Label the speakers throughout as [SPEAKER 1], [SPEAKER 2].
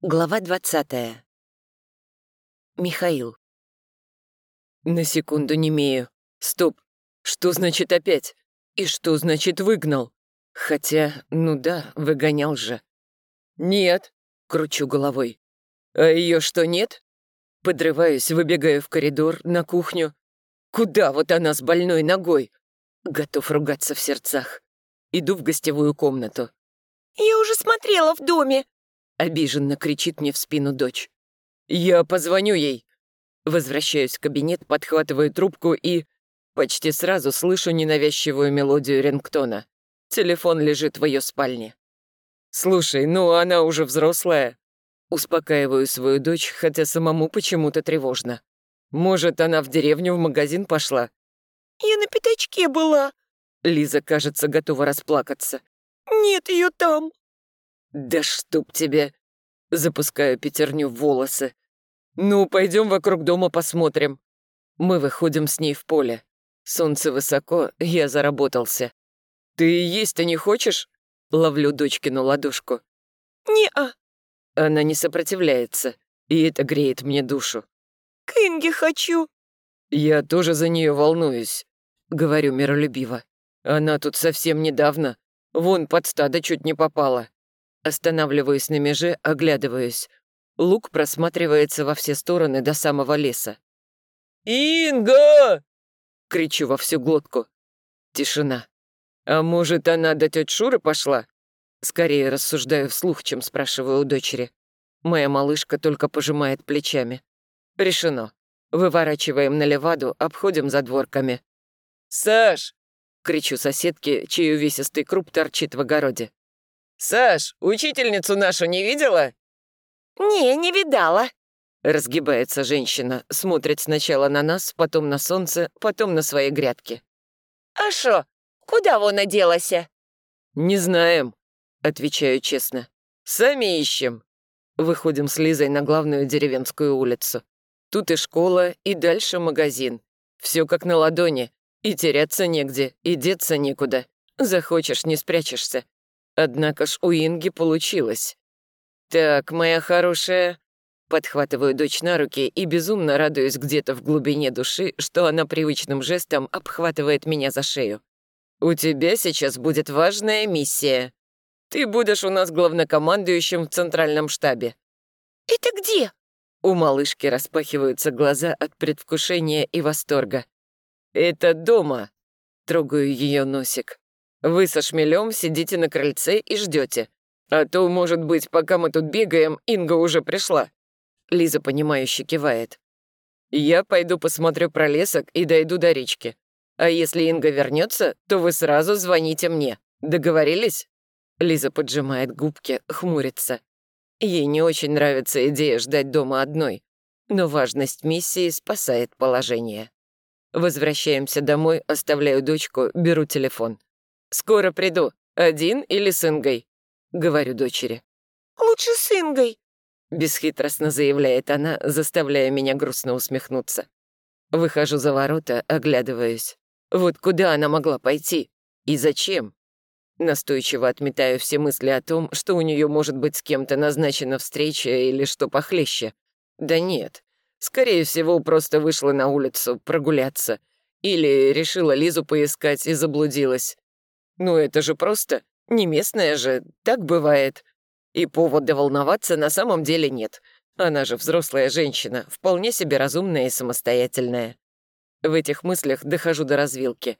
[SPEAKER 1] Глава двадцатая. Михаил.
[SPEAKER 2] На секунду немею. Стоп. Что значит опять? И что значит выгнал? Хотя, ну да, выгонял же. Нет, кручу головой. А ее что, нет? Подрываюсь, выбегаю в коридор, на кухню. Куда вот она с больной ногой? Готов ругаться в сердцах. Иду в гостевую комнату.
[SPEAKER 3] «Я уже смотрела в доме»,
[SPEAKER 2] Обиженно кричит мне в спину дочь. «Я позвоню ей!» Возвращаюсь в кабинет, подхватываю трубку и... Почти сразу слышу ненавязчивую мелодию рингтона. Телефон лежит в ее спальне. «Слушай, ну она уже взрослая». Успокаиваю свою дочь, хотя самому почему-то тревожно. Может, она в деревню в магазин пошла?
[SPEAKER 3] «Я на пятачке была».
[SPEAKER 2] Лиза, кажется, готова расплакаться.
[SPEAKER 3] «Нет ее там».
[SPEAKER 2] «Да чтоб тебе!» Запускаю пятерню в волосы. «Ну, пойдем вокруг дома посмотрим». Мы выходим с ней в поле. Солнце высоко, я заработался. «Ты есть-то не хочешь?» Ловлю дочкину ладошку.
[SPEAKER 3] «Не-а».
[SPEAKER 2] Она не сопротивляется, и это греет мне душу.
[SPEAKER 3] «К Инге хочу».
[SPEAKER 2] «Я тоже за нее волнуюсь», — говорю миролюбиво. «Она тут совсем недавно. Вон под стадо чуть не попала». Останавливаюсь на меже, оглядываюсь. Лук просматривается во все стороны до самого леса. «Инга!» — кричу во всю глотку. Тишина. «А может, она до тёть Шуры пошла?» Скорее рассуждаю вслух, чем спрашиваю у дочери. Моя малышка только пожимает плечами. Решено. Выворачиваем на леваду, обходим задворками. «Саш!» — кричу соседке, чей увесистый круп торчит в огороде. «Саш, учительницу нашу не видела?»
[SPEAKER 3] «Не, не видала», —
[SPEAKER 2] разгибается женщина, смотрит сначала на нас, потом на солнце, потом на свои грядки.
[SPEAKER 3] «А шо, куда вон оделась?»
[SPEAKER 2] «Не знаем», — отвечаю честно. «Сами ищем». Выходим с Лизой на главную деревенскую улицу. Тут и школа, и дальше магазин. Все как на ладони. И теряться негде, и деться некуда. Захочешь, не спрячешься. Однако ж у Инги получилось. «Так, моя хорошая...» Подхватываю дочь на руки и безумно радуюсь где-то в глубине души, что она привычным жестом обхватывает меня за шею. «У тебя сейчас будет важная миссия. Ты будешь у нас главнокомандующим в центральном штабе».
[SPEAKER 3] «Это где?»
[SPEAKER 2] У малышки распахиваются глаза от предвкушения и восторга. «Это дома», — трогаю ее носик. Вы со шмелем сидите на крыльце и ждете. А то, может быть, пока мы тут бегаем, Инга уже пришла». Лиза, понимающе кивает. «Я пойду посмотрю пролесок и дойду до речки. А если Инга вернется, то вы сразу звоните мне. Договорились?» Лиза поджимает губки, хмурится. Ей не очень нравится идея ждать дома одной, но важность миссии спасает положение. Возвращаемся домой, оставляю дочку, беру телефон. «Скоро приду. Один или с Ингой?» — говорю дочери.
[SPEAKER 3] «Лучше с Ингой», —
[SPEAKER 2] бесхитростно заявляет она, заставляя меня грустно усмехнуться. Выхожу за ворота, оглядываюсь. Вот куда она могла пойти? И зачем? Настойчиво отметаю все мысли о том, что у нее может быть с кем-то назначена встреча или что похлеще. Да нет. Скорее всего, просто вышла на улицу прогуляться. Или решила Лизу поискать и заблудилась. Ну это же просто, не местная же, так бывает. И повода волноваться на самом деле нет. Она же взрослая женщина, вполне себе разумная и самостоятельная. В этих мыслях дохожу до развилки.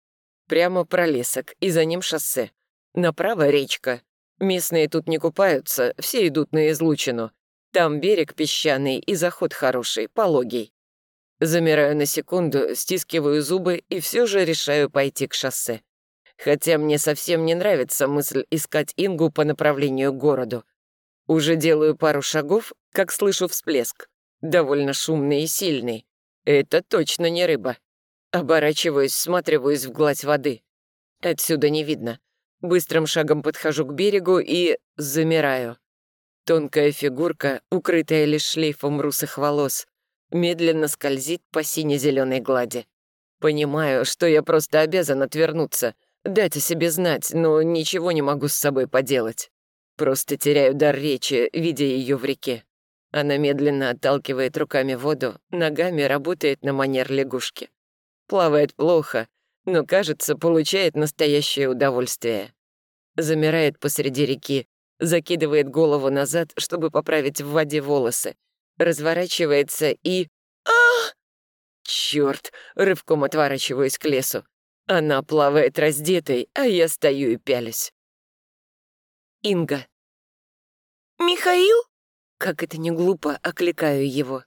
[SPEAKER 2] Прямо пролесок, и за ним шоссе. Направо речка. Местные тут не купаются, все идут на излучину. Там берег песчаный и заход хороший, пологий. Замираю на секунду, стискиваю зубы и все же решаю пойти к шоссе хотя мне совсем не нравится мысль искать Ингу по направлению к городу. Уже делаю пару шагов, как слышу всплеск. Довольно шумный и сильный. Это точно не рыба. Оборачиваюсь, всматриваюсь в гладь воды. Отсюда не видно. Быстрым шагом подхожу к берегу и замираю. Тонкая фигурка, укрытая лишь шлейфом русых волос, медленно скользит по сине-зеленой глади. Понимаю, что я просто обязан отвернуться — дать о себе знать, но ничего не могу с собой поделать. Просто теряю дар речи, видя ее в реке. Она медленно отталкивает руками воду, ногами работает на манер лягушки. Плавает плохо, но, кажется, получает настоящее удовольствие. Замирает посреди реки, закидывает голову назад, чтобы поправить в воде волосы, разворачивается и... а Чёрт! Рывком отворачиваюсь к лесу. Она плавает раздетой, а я стою и пялюсь. Инга.
[SPEAKER 3] «Михаил?»
[SPEAKER 2] Как это не глупо, окликаю его.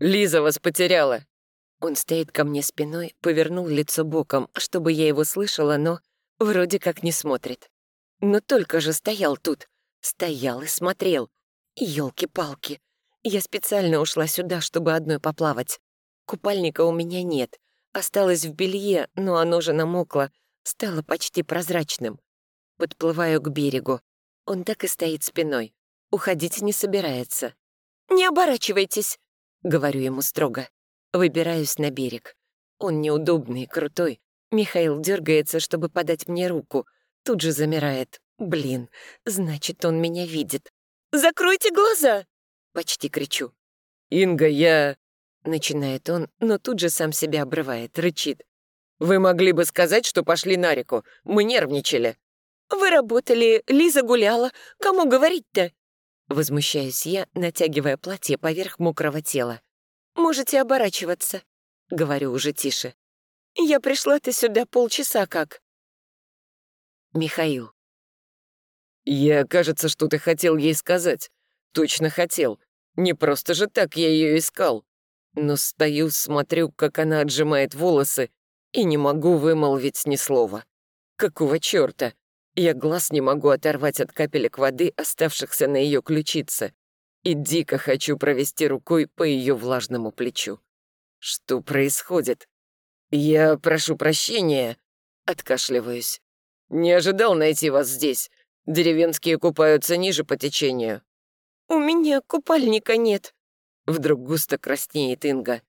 [SPEAKER 2] «Лиза вас потеряла!» Он стоит ко мне спиной, повернул лицо боком, чтобы я его слышала, но вроде как не смотрит. Но только же стоял тут. Стоял и смотрел. Ёлки-палки. Я специально ушла сюда, чтобы одной поплавать. Купальника у меня нет. Осталось в белье, но оно же намокло, стало почти прозрачным. Подплываю к берегу. Он так и стоит спиной. Уходить не собирается.
[SPEAKER 3] «Не оборачивайтесь», —
[SPEAKER 2] говорю ему строго. Выбираюсь на берег. Он неудобный, крутой. Михаил дергается, чтобы подать мне руку. Тут же замирает. Блин, значит, он меня видит.
[SPEAKER 3] «Закройте глаза!»
[SPEAKER 2] — почти кричу. «Инга, я...» — начинает он, но тут же сам себя обрывает, рычит. «Вы могли бы сказать, что пошли на реку. Мы нервничали».
[SPEAKER 3] «Вы работали, Лиза гуляла. Кому говорить-то?»
[SPEAKER 2] Возмущаюсь я, натягивая платье поверх мокрого тела.
[SPEAKER 3] «Можете оборачиваться», — говорю уже тише. «Я пришла-то сюда полчаса как».
[SPEAKER 2] Михаил. «Я, кажется, что-то хотел ей сказать. Точно хотел. Не просто же так я ее искал. Но стою, смотрю, как она отжимает волосы, и не могу вымолвить ни слова. Какого чёрта? Я глаз не могу оторвать от капелек воды, оставшихся на ее ключице, и дико хочу провести рукой по ее влажному плечу. Что происходит? Я прошу прощения, откашливаюсь. Не ожидал найти вас здесь. Деревенские купаются ниже по течению.
[SPEAKER 3] «У меня купальника нет», —
[SPEAKER 2] вдруг густо краснеет Инга.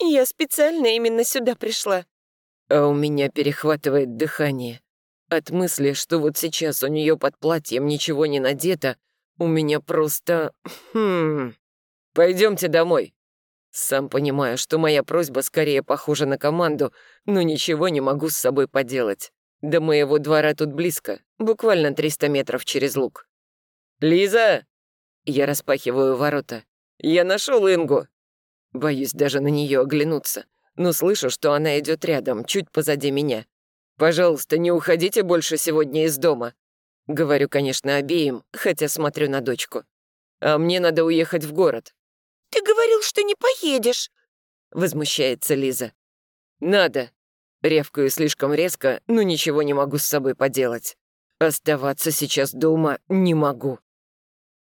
[SPEAKER 3] «Я специально именно сюда пришла».
[SPEAKER 2] А у меня перехватывает дыхание. От мысли, что вот сейчас у нее под платьем ничего не надето, у меня просто... Хм... Пойдемте домой. Сам понимаю, что моя просьба скорее похожа на команду, но ничего не могу с собой поделать. До моего двора тут близко, буквально 300 метров через луг. «Лиза!» Я распахиваю ворота. «Я нашел Ингу!» Боюсь даже на нее оглянуться, но слышу, что она идет рядом, чуть позади меня. «Пожалуйста, не уходите больше сегодня из дома». Говорю, конечно, обеим, хотя смотрю на дочку. «А мне надо уехать в город».
[SPEAKER 3] «Ты говорил, что не поедешь», —
[SPEAKER 2] возмущается Лиза. «Надо». Ревкаю слишком резко, но ничего не могу с собой поделать. Оставаться сейчас дома не могу.